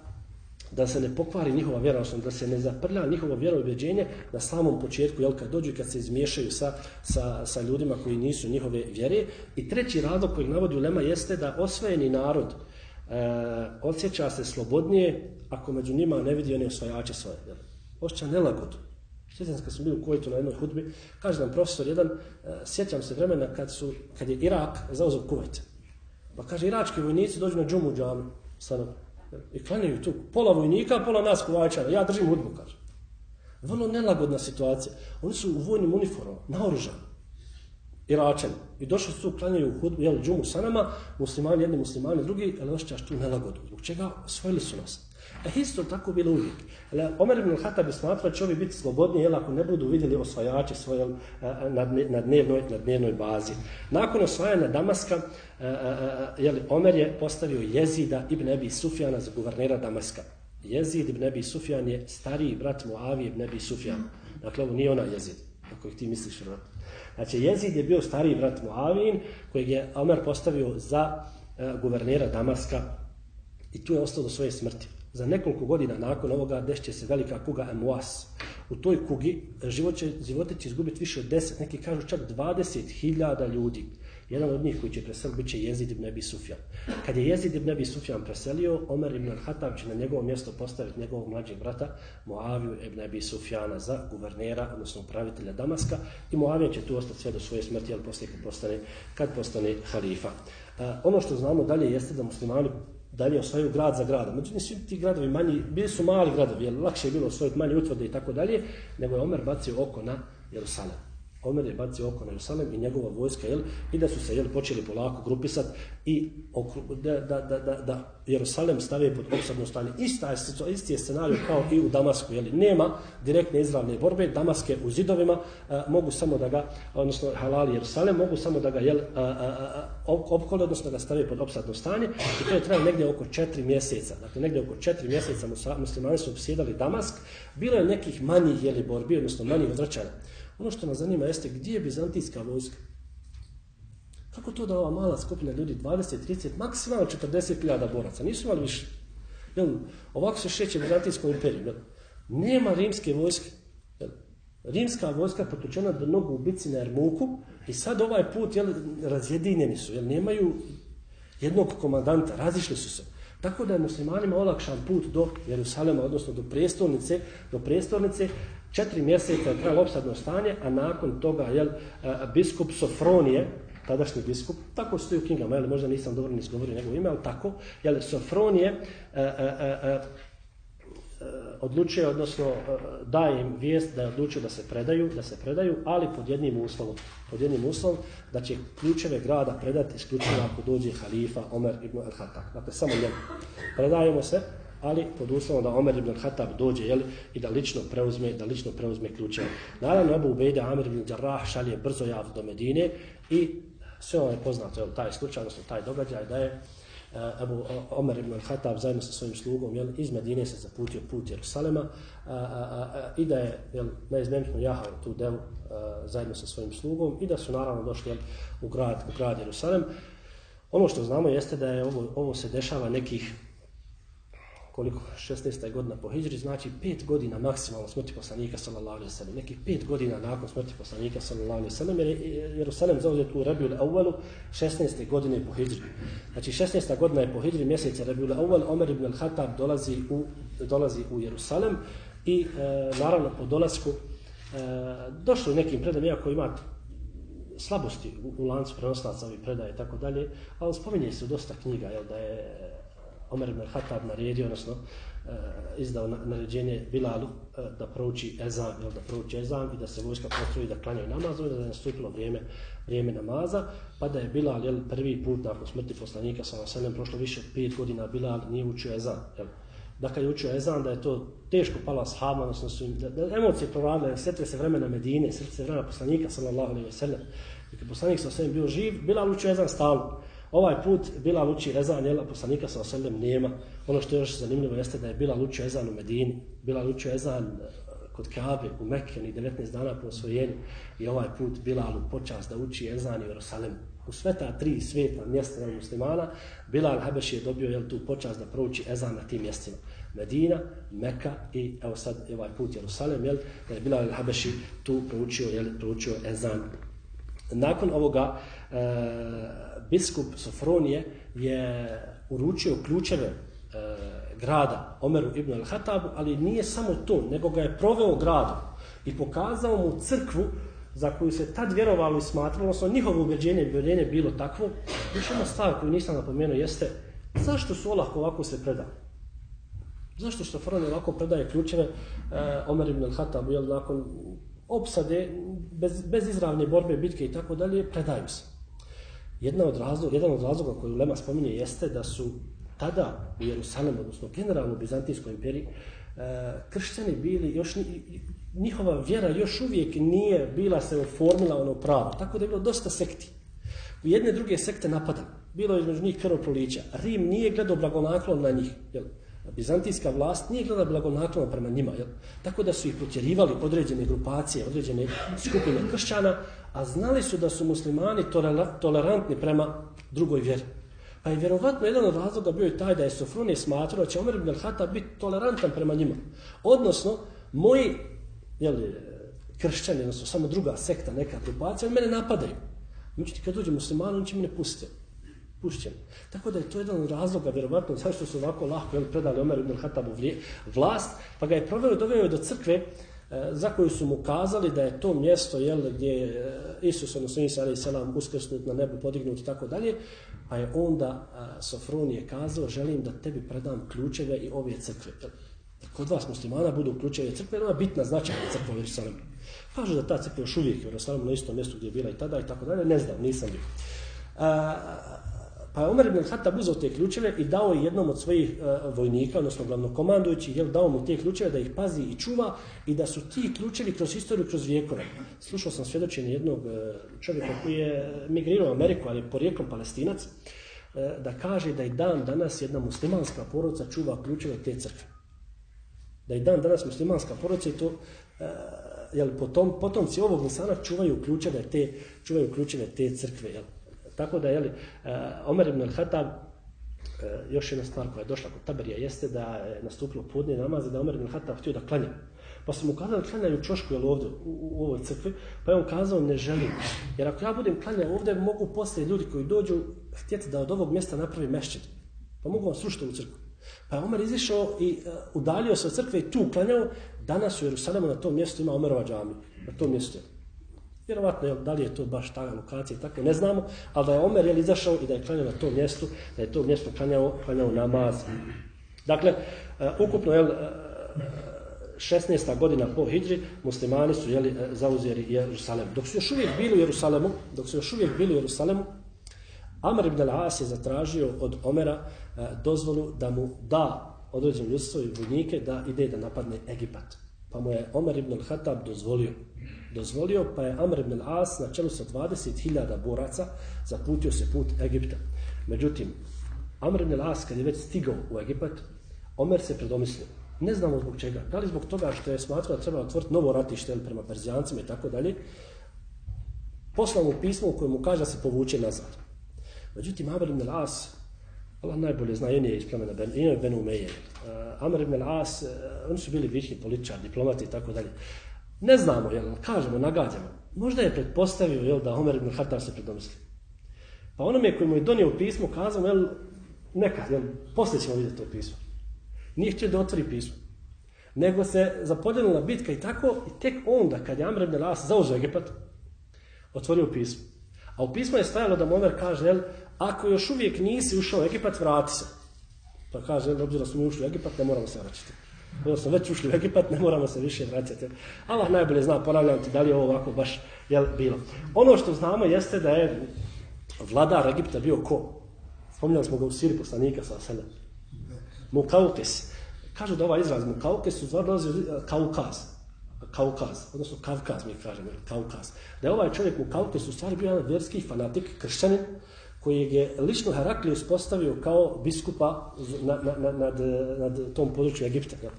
da se ne pokvari njihova vjera, da se ne zaprlja njihovo vjeroobjeđenje na samom početku, jel, kad dođu i kad se izmiješaju sa, sa, sa ljudima koji nisu njihove vjere. I treći razlog koji navodi Ulema Lema jeste da osvojeni narod, e, osjeća se slobodnije ako među njima ne vidi one osvajače svoje. Jel? Osjeća nelagodu. Sjećam se kad smo bili u Kujtu na jednoj hudbi, kaže nam profesor jedan, e, sjećam se vremena kad, su, kad je Irak zauzeo Kuvajt. Pa kaže, irački vojnici dođu na džumu džamu, stanovi i klanjaju tu, pola vojnika, pola nas kovačara, ja držim hudbu, kaže. Vrlo nelagodna situacija. Oni su u vojnim uniformama, naoružani. Iračani. I došli su klanjaju hudbu, jel, džumu sa nama, muslimani, jedni muslimani, drugi, ali osjećaš tu nelagodu. Zbog čega osvojili su nas? E isto tako bilo uvijek. Ali Omer ibn Khattab bi smatrao će ovi biti slobodni, jel, ako ne budu vidjeli osvajače svoje e, e, na, na, dnevnoj, na dnevnoj bazi. Nakon osvajanja Damaska, e, jel, Omer je postavio Jezida ibn Ebi Sufjana za guvernera Damaska. Jezid ibn Ebi Sufjan je stariji brat Muavi ibn Ebi Sufjan. Dakle, ovo nije ona Jezid, ako ti misliš vjerojatno. Znači, Jezid je bio stariji brat Muavin, kojeg je Omer postavio za uh, guvernera Damaska i tu je ostao do svoje smrti. Za nekoliko godina nakon ovoga dešće se velika kuga Emuas. U toj kugi život će, živote će izgubiti više od 10, neki kažu čak 20.000 ljudi. Jedan od njih koji će preseliti biće Jezid ibn Abi Sufjan. Kad je Jezid ibn Abi Sufjan preselio, Omer ibn al-Hatab će na njegovo mjesto postaviti njegovog mlađeg brata Moaviju ibn Abi Sufjana za guvernera, odnosno upravitelja Damaska i Moavija će tu ostati sve do svoje smrti, ali poslije kad postane, kad postane halifa. Uh, ono što znamo dalje jeste da muslimani dalje osvajaju grad za gradom. Međutim, svi ti gradovi manji, bili su mali gradovi, jer lakše je bilo osvojiti manje utvrde i tako dalje, nego je Omer bacio oko na Jerusalem. Omer je bacio oko na Jerusalem i njegova vojska, jel, i da su se jel, počeli polako grupisati i okru, da, da, da, da, da Jerusalem stave pod opsadno stanje. Ista je, isti je scenarij kao i u Damasku. Jel, nema direktne izravne borbe, Damaske u zidovima a, mogu samo da ga, odnosno halali Jerusalem, mogu samo da ga jel, a, a, a, opkole, odnosno da ga stave pod opsadno stanje i to je trajalo negdje oko četiri mjeseca. Dakle, negdje oko četiri mjeseca muslimani su obsjedali Damask. Bilo je nekih manjih jeli, borbi, odnosno manjih odvraćanja. Ono što nas zanima jeste gdje je bizantijska vojska. Kako to da ova mala skupina ljudi, 20, 30, maksimalno 40.000 boraca, nisu imali više. Jel, ovako se šeće Bizantijskom imperiju. Jel? Nema rimske vojske. Jel? Rimska vojska je potučena do nogu u bici na Ermuku i sad ovaj put jel, razjedinjeni su. Jel? Nemaju jednog komandanta, razišli su se. Tako da je muslimanima olakšan put do Jerusalema, odnosno do prestolnice, do prestolnice četiri mjeseca je trajalo opsadno stanje, a nakon toga je e, biskup Sofronije, tadašnji biskup, tako stoji u knjigama, jel, možda nisam dobro ni izgovorio njegovo ime, ali tako, jel, Sofronije a, a, a, a, odlučuje, odnosno e, daje im vijest da je odlučio da se predaju, da se predaju, ali pod jednim uslovom, pod jednim uslovom da će ključeve grada predati isključivo ako dođe halifa Omer ibn al-Hatak. Dakle, samo njemu. Predajemo se, ali pod uslovom da Omer ibn Khattab dođe jeli, i da lično preuzme da lično preuzme ključe. Naravno Abu Ubejde Amir ibn Jarrah šalje brzo jav do Medine i sve ono je poznato jel, taj slučaj, odnosno taj događaj da je uh, Abu Omer ibn Khattab zajedno sa svojim slugom jel, iz Medine se zaputio put Jerusalema a, a, a, i da je jel, neizmenično jahao tu devu eh, zajedno sa svojim slugom i da su naravno došli jel, u grad u grad Jerusalem. Ono što znamo jeste da je ovo, ovo se dešava nekih koliko 16. godina po hijri, znači 5 godina maksimalno smrti poslanika sallallahu alejhi ve sellem. Neki 5 godina nakon smrti poslanika sallallahu alejhi ve sellem jer Jerusalem zauzet u Rabiul Awwal 16. godine po hijri. Znači 16. godina je po hijri mjeseca Rabiul Awwal Omer ibn al-Khattab dolazi u dolazi u Jerusalem i e, naravno po dolasku e, došlo nekim predajama iako ima slabosti u, u lancu prenoslaca ovih predaje i tako dalje, ali spominje se u dosta knjiga jel, da je Omer ibn Khattab naredio, odnosno e, izdao naređenje Bilalu e, da prouči ezan, jel, da prouči ezan i da se vojska postroji da klanjaju namaz, da je nastupilo vrijeme, vrijeme namaza, pa da je Bilal jel, prvi put nakon smrti poslanika sa Vaselem, prošlo više od pet godina, Bilal nije učio ezan. Jel. Da kad je učio ezan, da je to teško pala sahaba, odnosno su im, da, da emocije proradile, sjetve se vremena Medine, sjetve se vremena poslanika, sallallahu alaihi sellem, sallam. je poslanik sa Vaselem bio živ, Bilal učio ezan stalno. Ovaj put bila uči ezan, jel, poslanika sa oselem nema. Ono što je još zanimljivo jeste da je bila uči ezan u Medini, bila uči ezan e, kod Kabe u Mekke, ni 19 dana po osvojenju. I ovaj put Bilal počas da uči ezan u Jerusalemu. U sve ta tri sveta mjesta muslimana, Bilal Habeš je dobio jel, tu počas da prouči ezan na tim mjestima. Medina, Meka i evo sad ovaj put Jerusalem, jel, da je Bilal Habeši tu proučio, jel, proučio ezan. Nakon ovoga, e, biskup Sofronije je uručio ključeve e, grada Omeru ibn al-Hatabu, ali nije samo to, nego ga je proveo gradom i pokazao mu crkvu za koju se tad vjerovalo i smatralo, odnosno njihovo ubeđenje i ubeđenje bilo takvo. Još jedna stvar koju nisam napomenuo jeste zašto su olako ovako se predali? Zašto što Sofronije ovako predaje ključeve e, Omer ibn al-Hatabu, jel nakon opsade, bez, bez izravne borbe, bitke i tako dalje, predaju se. Jedna od razloga, jedan od razloga koji Lema spominje jeste da su tada u Jerusalemu, odnosno generalno u Bizantijskoj imperiji, e, kršćani bili još njihova vjera još uvijek nije bila se oformila ono pravo. Tako da je bilo dosta sekti. U jedne druge sekte napadali. Bilo je između njih krvoprolića. Rim nije gledao blagonaklon na njih. Jel? Bizantijska vlast nije gledala blagonaklono prema njima. Jel? Tako da su ih protjerivali određene grupacije, određene skupine kršćana, a znali su da su muslimani tolerantni prema drugoj vjeri. Pa je vjerovatno jedan od razloga bio i taj da je Sofronije smatrao da će Omer ibn al-Hata biti tolerantan prema njima. Odnosno, moji jel, e, kršćani, odnosno samo druga sekta, neka grupacija, mene napadaju. Međutim, kad uđe muslimani, on će me pustiti. Pušćen. Tako da je to jedan od razloga, vjerovatno, zašto su ovako lahko jel, predali Omer ibn Hatabu vlast, pa ga je proveo doveo do crkve e, za koju su mu kazali da je to mjesto jel, gdje je e, Isus, odnosno Isa alaih selam, uskrsnut na nebu, podignut i tako dalje, pa je onda e, Sofronije kazao, želim da tebi predam ključeve i ove crkve kod vas muslimana budu ključeve crkve, ona bitna značajna crkva u Jerusalemu. Kažu da ta crkva još uvijek je u Jerusalemu na istom mjestu gdje je bila i tada i tako dalje, ne znam, nisam bio. A, pa je Omer ibn Khattab uzeo te ključeve i dao je jednom od svojih uh, vojnika, odnosno glavnokomandujućih, jel, dao mu te ključeve da ih pazi i čuva i da su ti ključevi kroz istoriju, kroz vijekove. Slušao sam svjedočenje jednog uh, čovjeka koji je migrirao u Ameriku, ali je porijeklom palestinac, uh, da kaže da i dan danas jedna muslimanska porodica čuva ključeve te crkve da i dan danas muslimanska porodica i to uh, jel, potom, potomci ovog insana čuvaju ključeve te, čuvaju ključeve te crkve. Jel. Tako da, jeli, uh, Omer ibn al-Hatab, uh, e, još jedna stvar koja je došla kod Taberija, jeste da je nastupilo podnije namaz i da Omer ibn al-Hatab htio da klanja. Pa su mu kazali da klanjaju čošku jel, ovdje, u, u, ovoj crkvi, pa je on kazao ne želim. Jer ako ja budem klanjao ovdje, mogu poslije ljudi koji dođu htjeti da od ovog mjesta napravi mešćin. Pa mogu vam srušiti u crkvu. Pa je Omer izišao i e, uh, udalio se od crkve i tu klanjao. Danas u Jerusalemu na tom mjestu ima Omerova džami. Na tom mjestu. Vjerovatno, jel, da li je to baš ta lokacija, tako ne znamo, ali da je Omer jel, izašao i da je klanjao na tom mjestu, da je to mjesto klanjao, klanjao namaz. Dakle, uh, ukupno, jel, eh, uh, 16. godina po Hidri, muslimani su jeli, eh, zauzeli Jerusalem. Dok su još uvijek bili u Jerusalemu, dok su još uvijek bili u Jerusalemu, Amr ibn al-As je zatražio od Omera dozvolu da mu da određen ljudstvo i vojnike da ide da napadne Egipat. Pa mu je Omer ibn al-Hatab dozvolio. Dozvolio pa je Amr ibn al-As na čelu sa 20.000 boraca zaputio se put Egipta. Međutim, Amr ibn al-As kad je već stigao u Egipat, Omer se predomislio. Ne znamo zbog čega. Da li zbog toga što je smatrao da treba otvoriti novo ratište prema Perzijancima i tako dalje, poslao mu pismo u kojem mu kaže da se povuče nazad. Međutim, Amr ibn al-As, Allah najbolje zna, on je iz plemena Ben, je Ben Umeje. Uh, e, Amr ibn al-As, uh, oni su bili vihni političar, diplomati i tako dalje. Ne znamo, jel, kažemo, nagađamo. Možda je pretpostavio, jel, da Omer ibn Khattab se predomisli. Pa onome koji mu je donio pismo, kazao, jel, neka, jel, poslije ćemo vidjeti to pismo. Nije htio da otvori pismo. Nego se zapodjelila bitka i tako, i tek onda, kad je Amr ibn al-As zauzeo Egipat, otvorio pismo. A u pismu je stajalo da Omer kaže, jel, ako još uvijek nisi ušao u Egipat, vrati se. Pa kaže, obzirom da smo ušli u Egipat, ne moramo se vraćati. Odnosno, smo već ušli u Egipat, ne moramo se više vraćati. Allah najbolje zna, ponavljam ti, da li je ovo ovako baš jel, bilo. Ono što znamo jeste da je vladar Egipta bio ko? Spomljali smo ga u Siri poslanika sa sebe. Mukaukes. Kažu da ovaj izraz Mukaukes su dolazi eh, Kaukaz. Kaukaz, odnosno Kavkaz mi kažemo, Kaukaz. Da je ovaj čovjek u stvari bio jedan verski fanatik, kršćanin, koji je lično Heraklijus postavio kao biskupa na, na, na, nad, nad tom području Egipta. Jel?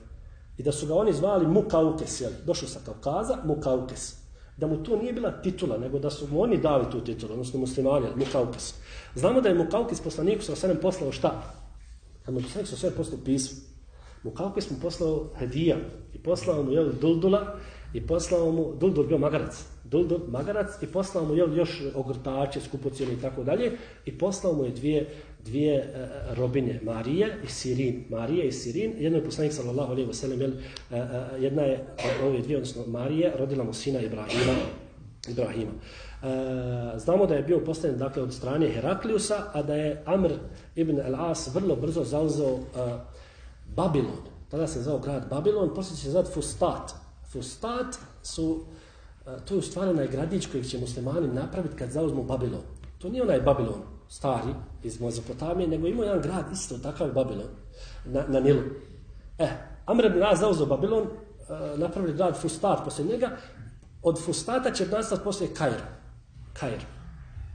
I da su ga oni zvali Mukaukes, jel? došao sa Kaukaza, Mukaukes. Da mu to nije bila titula, nego da su mu oni dali tu titulu, odnosno muslimani, Mukaukes. Znamo da je Mukaukes poslaniku sa osvrem poslao šta? Kad mu poslanik sa sve poslao pismo. Mukaukes mu poslao hedija i poslao mu jel, Duldula i poslao mu, Duldul bio magarac, dol magarac i poslao mu jel, još ogrtače, skupocijene i tako dalje i poslao mu je dvije, dvije e, e, robinje, Marije i Sirin. Marije i Sirin, jedno je poslanik sallallahu alaihi wa jel, e, e, jedna je ove dvije, odnosno Marije, rodila mu sina Ibrahima. Ibrahima. E, znamo da je bio postavljen dakle, od strane Herakliusa, a da je Amr ibn al-As vrlo brzo zauzeo e, Babilon. Tada se zvao grad Babilon, poslije se zvao Fustat. Fustat su, to je u stvari onaj gradić kojeg će muslimani napraviti kad zauzmu Babilon. To nije onaj Babilon stari, iz Mezopotamije, nego imao jedan grad isto takav Babilon, na, na Nilu. E, Amr ibn As zauzeo Babilon, e, napravili grad Fustat poslije njega, od Fustata će nastati poslije Kair. Kair.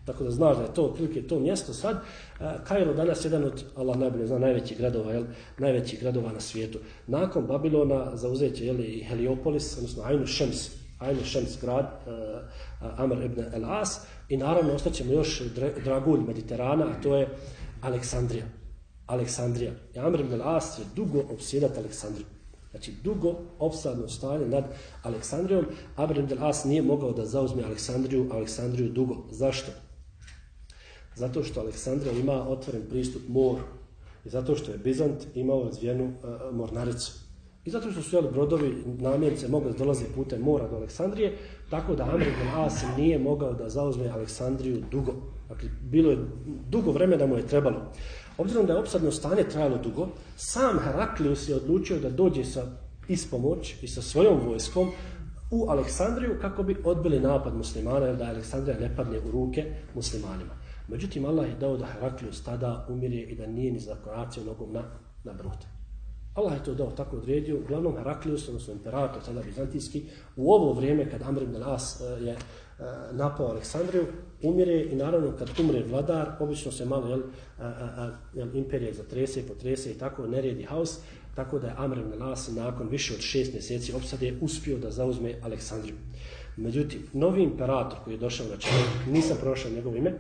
Tako da znaš da je to otprilike to mjesto sad. E, Kairo danas jedan od, Allah najbolje zna, najvećih gradova, jel, najvećih gradova na svijetu. Nakon Babilona zauzeće jel, i Heliopolis, odnosno Ainu Šems, Ainu Šems grad, e, uh, Amr ibn El As, i naravno ostaćemo još dragulj Mediterana, a to je Aleksandrija. Aleksandrija. I Amr ibn El As je dugo obsjedat Aleksandriju. Znači, dugo opsadno stanje nad Aleksandrijom. Amr ibn El As nije mogao da zauzme Aleksandriju, Aleksandriju dugo. Zašto? Zato što Aleksandrija ima otvoren pristup moru. I zato što je Bizant imao razvijenu uh, mornaricu. I zato što su jeli brodovi namjerice mogli dolaze putem mora do Aleksandrije, tako da Amr ibn As nije mogao da zauzme Aleksandriju dugo. Dakle, bilo je dugo vremena mu je trebalo. Obzirom da je opsadno stanje trajalo dugo, sam Heraklius je odlučio da dođe sa ispomoć i sa svojom vojskom u Aleksandriju kako bi odbili napad muslimana, jer da Aleksandrija ne padne u ruke muslimanima. Međutim, Allah je dao da Heraklius tada umire i da nije ni zakoracio nogom na, na brute. Allah je to dao tako odredio, uglavnom Heraklius, odnosno imperator, tada bizantijski, u ovo vrijeme kad Amr ibn As e, je e, napao Aleksandriju, umire i naravno kad umre vladar, obično se malo jel, e, jel, imperije zatrese, potrese i tako, neredi haos, tako da je Amr ibn As nakon više od šest mjeseci opsade uspio da zauzme Aleksandriju. Međutim, novi imperator koji je došao na čelu, nisam prošao njegovo ime,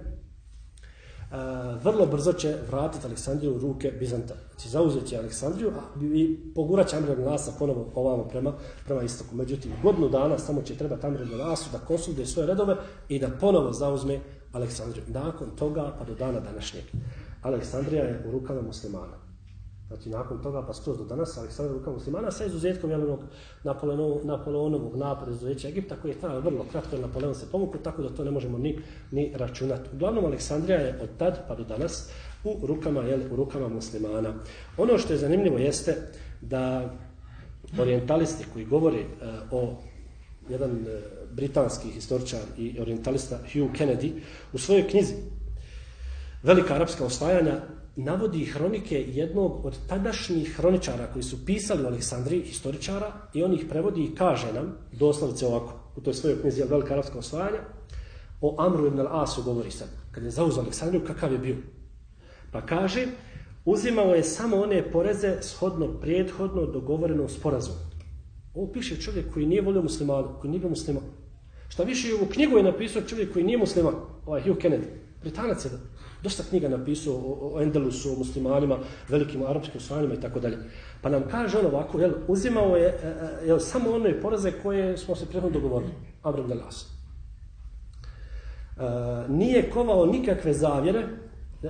E, vrlo brzo će vratiti Aleksandriju u ruke Bizanta. Znači zauzet će Aleksandriju i pogurat će Amir Nasa ponovo ovamo prema, prema istoku. Međutim, godinu dana samo će treba Amir Nasu da konsultuje svoje redove i da ponovo zauzme Aleksandriju. Nakon toga pa do dana današnjeg. Aleksandrija je u rukama muslimana. Znači, nakon toga, pa skroz do danas, Aleksandar ruka muslimana, sa izuzetkom jelenog Napoleonovog, Napoleonovog napada izuzeća Egipta, koji je trajao vrlo kratko, jer Napoleon se povukao, tako da to ne možemo ni, ni računati. Uglavnom, Aleksandrija je od tad pa do danas u rukama, jel, u rukama muslimana. Ono što je zanimljivo jeste da orientalisti koji govori uh, eh, o jedan uh, britanski historičar i orientalista Hugh Kennedy u svojoj knjizi Velika arapska osvajanja navodi hronike jednog od tadašnjih hroničara koji su pisali u Aleksandriji, historičara, i on ih prevodi i kaže nam, doslovice ovako, u toj svojoj knjizi Velika arapska osvajanja, o Amru ibn al-Asu govori sad, kad je zauzao Aleksandriju, kakav je bio. Pa kaže, uzimao je samo one poreze shodno prethodno dogovorenom sporazumu. Ovo piše čovjek koji nije volio muslimana, koji nije bio musliman. Šta više, u knjigu je napisao čovjek koji nije musliman, ovaj Hugh Kennedy, Britanac je dosta knjiga napisao o, o Endelusu, o muslimanima, velikim arapskim osvajanjima i tako dalje. Pa nam kaže on ovako, jel, uzimao je e, e, jel, samo one poraze koje smo se prethodno dogovorili. Abram de Las. E, nije kovao nikakve zavjere, e,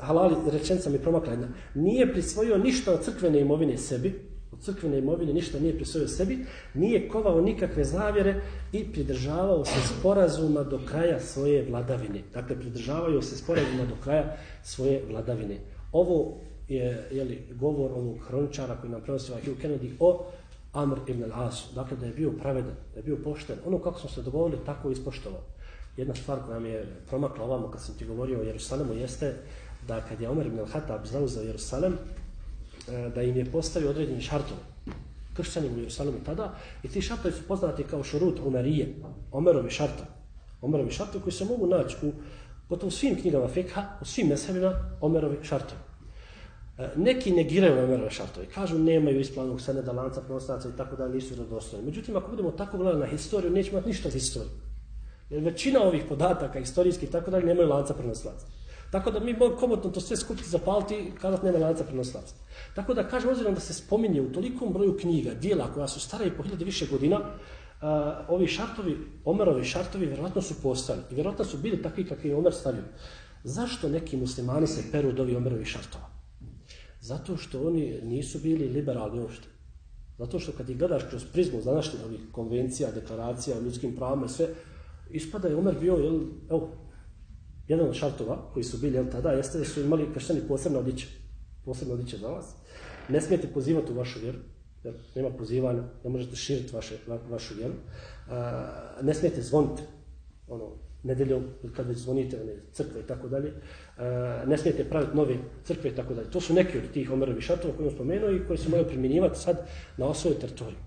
halali rečenca mi promakla jedna, nije prisvojio ništa od crkvene imovine sebi, crkvene imovine ništa nije prisvojio sebi, nije kovao nikakve zavjere i pridržavao se sporazuma do kraja svoje vladavine. Dakle, pridržavaju se sporazuma do kraja svoje vladavine. Ovo je jeli, govor ovog hroničara koji nam prenosi ovaj Hugh Kennedy o Amr ibn al-Asu. Dakle, da je bio pravedan, da je bio pošten. Ono kako smo se dogovorili, tako je ispoštovao. Jedna stvar koja mi je promakla ovamo kad sam ti govorio o Jerusalemu jeste da kad je Omer ibn al-Hatab zauzeo Jerusalem, E, da im je postavio određeni šartovi kršćani u Jerusalimu tada i ti šartovi su poznati kao šurut Omerije, Omerovi šartovi. Omerovi šartovi koji se mogu naći u gotovo svim knjigama Fekha, u svim mesebima Omerovi šartovi. E, neki negiraju Omerove šartove, kažu nemaju isplanog seneda, lanca, prenostaca i tako da nisu radostojni. Međutim, ako budemo tako gledali na historiju, nećemo imati ništa iz historije. Jer većina ovih podataka, istorijskih i tako dalje, nemaju lanca prenoslaca. Tako da mi možemo komotno to sve skupiti, zapaliti i kazati nema lanca prenoslaca. Tako da kažem, ozbirom da se spominje u tolikom broju knjiga, dijela koja su stara i po hiljade više godina, uh, ovi šartovi, Omerovi šartovi, vjerojatno su postali. I vjerojatno su bili takvi kakvi je Omer stavio. Zašto neki muslimani se peru od ovih Omerovi šartova? Zato što oni nisu bili liberalni uopšte. Zato što kad ih gledaš kroz prizmu današnjih ovih konvencija, deklaracija o ljudskim pravama i sve, ispada je Omer bio, jel, evo, jedan od šartova koji su bili jel, tada jeste da su imali kršćani posebno odjeće. Posebno odjeće za vas. Ne smijete pozivati u vašu vjeru. Jer nema pozivanja, ne možete širiti vaše, va, vašu vjeru. A, ne smijete zvoniti ono, nedeljom, kad već zvonite one crkve i tako dalje, ne smijete praviti nove crkve i tako dalje. To su neki od tih Omerovi šartova koje sam spomenuo i koji se moraju primjenjivati sad na osvojoj teritoriju.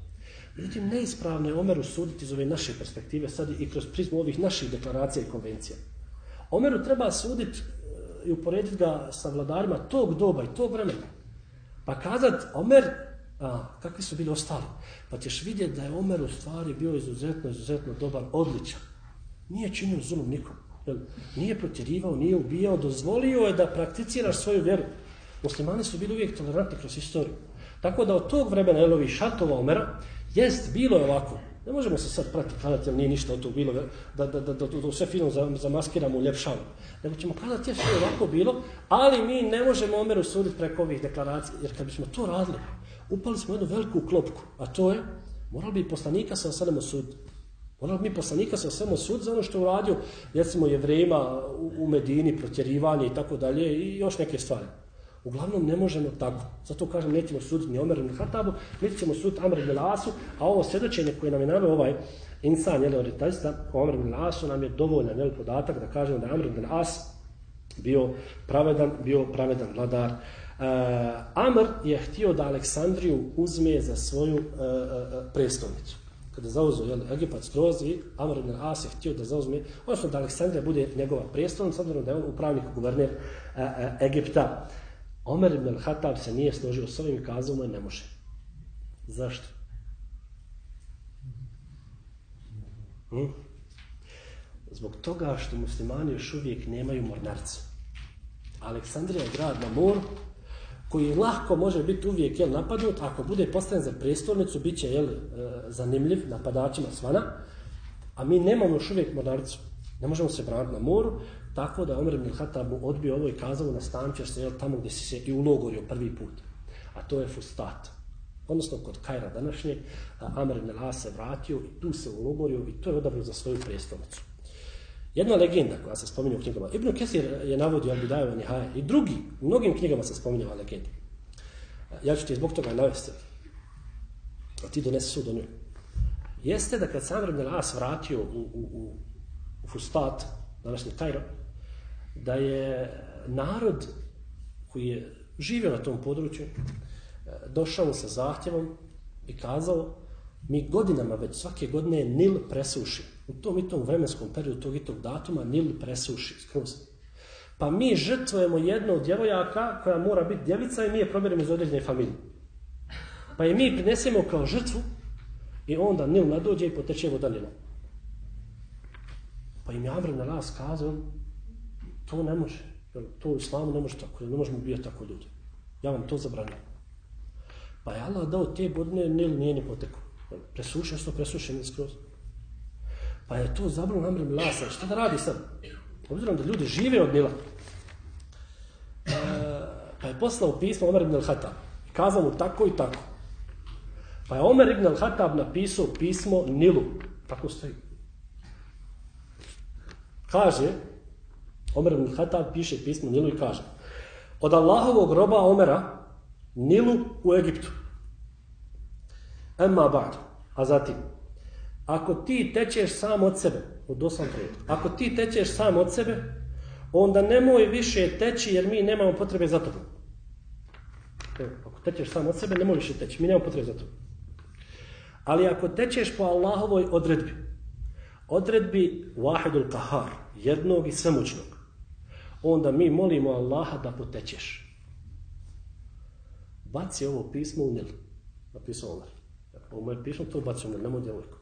Međutim, neispravno je Omeru suditi iz ove naše perspektive sad i kroz prizmu ovih naših deklaracija i konvencija. Omeru treba suditi eh, i uporediti ga sa vladarima tog doba i tog vremena. Pa kazat, Omer, a, kakvi su bili ostali? Pa ćeš vidjeti da je Omer u stvari bio izuzetno, izuzetno dobar, odličan. Nije činio zulum nikom. Jel? Nije protjerivao, nije ubijao, dozvolio je da prakticiraš svoju vjeru. Muslimani su bili uvijek tolerantni kroz istoriju. Tako da od tog vremena, jel, ovih šatova Omera, jest, bilo je ovako. Ne možemo se sad pratiti, kladati, jer nije ništa od tog bilo, da, da, da, da, da, da sve film zamaskiramo, uljepšamo. Nego ćemo kazati, jer sve ovako bilo, ali mi ne možemo Omeru suditi preko ovih deklaracija, jer kad bismo to radili, upali smo jednu veliku klopku, a to je, morali bi poslanika sa osademo suditi. Morali bi mi poslanika sa osademo suditi za ono što je uradio, recimo, jevrejima u, u Medini, protjerivanje i tako dalje, i još neke stvari. Uglavnom ne možemo tako. Zato kažem, nećemo suditi ni Omer ibn Hatabu, niti ćemo suditi Amr ibn Lasu, a ovo svjedočenje koje nam je naveo ovaj insan, jel, oritajsta, Omer ibn Lasu, nam je dovoljan, jel, podatak da kažemo da je Amr ibn As bio pravedan, bio pravedan vladar. E, Amr je htio da Aleksandriju uzme za svoju e, e, e prestolnicu. Kada zauzu jel, Egipat skroz i Amr ibn As je htio da zauzme, odnosno da Aleksandrija bude njegova prestolnica, obzirom da je on upravnik guverner e, e, Egipta. Omer ibn al-Hatab se nije složio s ovim i kazao mu ne može. Zašto? Hm? Zbog toga što muslimani još uvijek nemaju mornarca. Aleksandrija je grad na moru koji lahko može biti uvijek jel, napadnut, ako bude postavljen za prestolnicu, bit će jel, e, zanimljiv napadačima svana, a mi nemamo još uvijek mornaricu. Ne možemo se braniti na moru, Tako da Omer ibn Khattab mu odbio ovo i kazao na stančeš se jel, tamo gdje si se i ulogorio prvi put. A to je Fustat. Odnosno kod Kajra današnje, Amr ibn Las se vratio i tu se ulogorio i to je odabrio za svoju prestolnicu. Jedna legenda koja se spominje u knjigama. Ibn Kesir je navodio Al-Bidajeva Nihaje i drugi, u mnogim knjigama se spominje ova legenda. Ja ću ti zbog toga navesti. A ti donesi sud o njoj. Jeste da kad Amr ibn Las vratio u, u, u, u Fustat, današnji Kajra, da je narod koji je živio na tom području e, došao sa zahtjevom i kazao mi godinama već svake godine Nil presuši. U tom i tom vremenskom periodu tog i tog datuma Nil presuši skroz. Pa mi žrtvujemo jednu od djevojaka koja mora biti djevica i mi je probjerimo iz određene familije. Pa je mi prinesemo kao žrtvu i onda Nil nadođe i poteče voda Pa im je Amr na nas kazao To ne može. To u islamu ne može tako. Ne možemo biti tako ljudi. Ja vam to zabranjam. Pa je Allah dao te godine Nil nije ni potekao. Presušen su, presušen skroz. Pa je to zabranjeno namrem lasa. Šta da radi sad? Obzirom da ljudi žive od Nila. E, pa je poslao pismo Omer ibn al-Hatab. Kazao mu tako i tako. Pa je Omer ibn al-Hatab napisao pismo Nilu. Tako stoji. Kaže, Omer ibn Khattab piše pismo Nilu i kaže od Allahovog roba Omera Nilu u Egiptu. Emma ba'd. A zatim, ako ti tečeš sam od sebe, od osam prijeta, ako ti tečeš sam od sebe, onda nemoj više teći jer mi nemamo potrebe za to. Evo, ako tečeš sam od sebe, nemoj više teći, mi nemamo potrebe za tobom. Ali ako tečeš po Allahovoj odredbi, odredbi Wahidul Kahar, jednog i svemoćnog, onda mi molimo Allaha da potečeš. Baci ovo pismo u Nil. Napisao Omer. Ovo moje pismo, to baci u Nil, nemoj djevojko.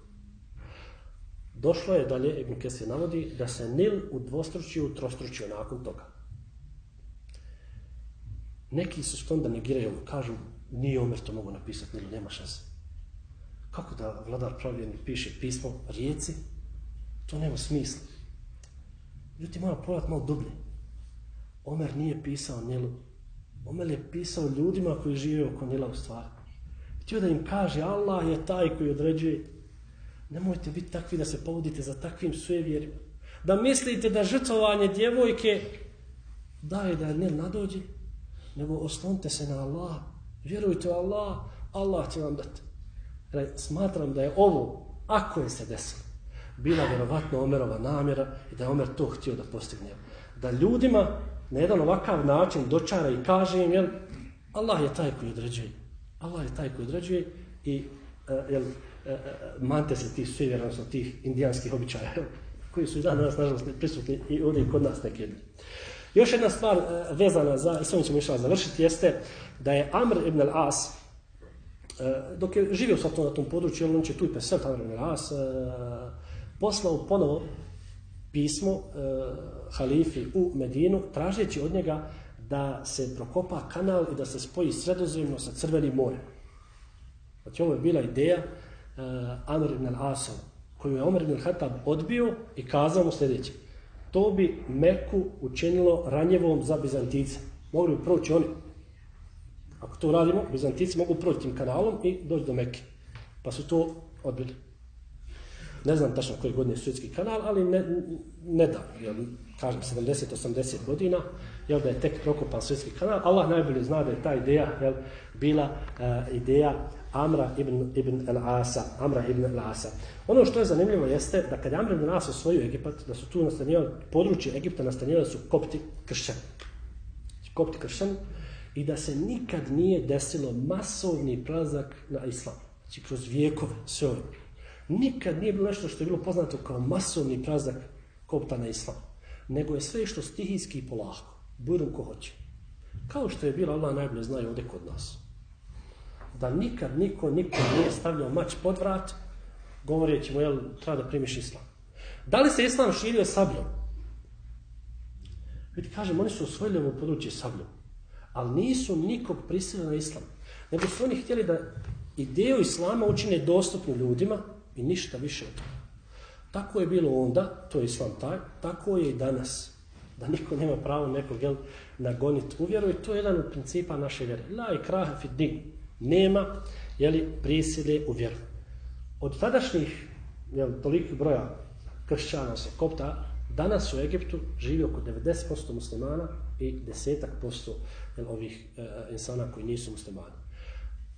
Došlo je dalje, Ibn Kesir navodi, da se Nil u dvostruči, u trostruči, nakon toga. Neki su što da negiraju ovo, kažu, nije Omer to mogu napisati, Nilu, nema šanse. Kako da vladar pravljeni piše pismo rijeci? To nema smisla. Ljudi mora pogledati malo dublje. Omer nije pisao Nilu. Omer je pisao ljudima koji žive oko Nila u stvari. Htio da im kaže, Allah je taj koji određuje. Nemojte biti takvi da se povodite za takvim sujevjerima. Da mislite da žrtvovanje djevojke daje da Nil nadođe, nego oslonite se na Allah. Vjerujte u Allah, Allah će vam dati. Smatram da je ovo, ako je se desilo, bila vjerovatno Omerova namjera i da je Omer to htio da postigne. Da ljudima na jedan ovakav način dočara i kaže im, jel, Allah je taj koji određuje. Allah je taj koji određuje i uh, jel, uh, mante se tih svi vjerojatno tih indijanskih običaja koji su i danas nažalost prisutni i ovdje kod nas neke. Još jedna stvar uh, vezana za, i s ovim ćemo išla završiti, jeste da je Amr ibn al-As, dok je živio sa to na tom području, on će tu i pesel Amr ibn al-As, poslao ponovo pismo e, halifi u Medinu, tražeći od njega da se prokopa kanal i da se spoji sredozemno sa Crvenim morem. Znači ovo je bila ideja e, Amr ibn al-Asov, koju je Omer ibn al-Hatab odbio i kazao mu sljedeće. To bi Meku učinilo ranjevom za Bizantice. Mogli bi proći oni. Ako to radimo, Bizantici mogu proći tim kanalom i doći do Mekke. Pa su to odbili ne znam tačno koje godine Suetski kanal, ali ne, ne da, jel, kažem 70-80 godina, jel, da je tek prokopan Suetski kanal, Allah najbolje zna da je ta ideja jel, bila uh, ideja Amra ibn, ibn al-Asa. Amra ibn al-Asa. Ono što je zanimljivo jeste da kad Amra ibn al-Asa osvojio Egipat, da su tu nastanjivali, područje Egipta nastanjivali su kopti kršćani. Kopti kršćani i da se nikad nije desilo masovni prazak na islam. Znači kroz vijekove, sve ove nikad nije bilo nešto što je bilo poznato kao masovni prazak kopta na islam. Nego je sve što stihijski i polako. Budem ko hoće. Kao što je bilo, Allah najbolje znaju ovdje kod nas. Da nikad niko, niko nije stavljao mač pod vrat, govoreći mu, jel, treba da primiš islam. Da li se islam širio sabljom? Vidite, kažem, oni su osvojili ovo područje sabljom. Ali nisu nikog prisilili na islam. Nego su oni htjeli da ideju islama učine dostupnu ljudima, I ništa više od toga. Tako je bilo onda, to je islam taj, tako je i danas. Da niko nema pravo nekog jel, nagoniti u vjeru i to je jedan od principa naše vjere. La i kraha fit din. Nema jeli, prisile u vjeru. Od tadašnjih jel, tolikih broja kršćana se kopta, danas u Egiptu živi oko 90% muslimana i desetak posto jel, ovih e, e insana koji nisu muslimani.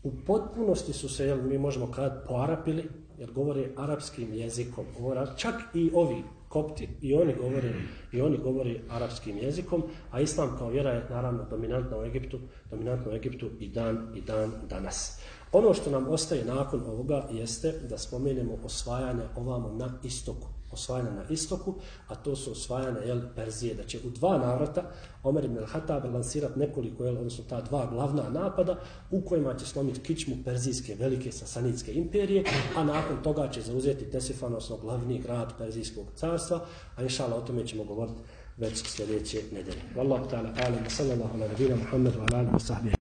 U potpunosti su se, jel, mi možemo kad poarapili, jer govore arapskim jezikom. Čak i ovi kopti, i oni govore, i oni govore arapskim jezikom, a islam kao vjera je naravno dominantna u Egiptu, dominantna u Egiptu i dan i dan danas. Ono što nam ostaje nakon ovoga jeste da spomenemo osvajanje ovamo na istoku osvajanja na istoku, a to su osvajanja jel, Perzije, da će u dva navrata Omer ibn al-Hatab lansirati nekoliko, jel, odnosno ta dva glavna napada u kojima će slomiti kičmu Perzijske velike sasanitske imperije, a nakon toga će zauzeti Tesifan, odnosno glavni grad Perzijskog carstva, a inšala o tome ćemo govoriti već sljedeće nedelje. Wallahu ta'ala, alim, sallallahu ala nabina, Muhammedu, wa ala alihi, wa sahbihi.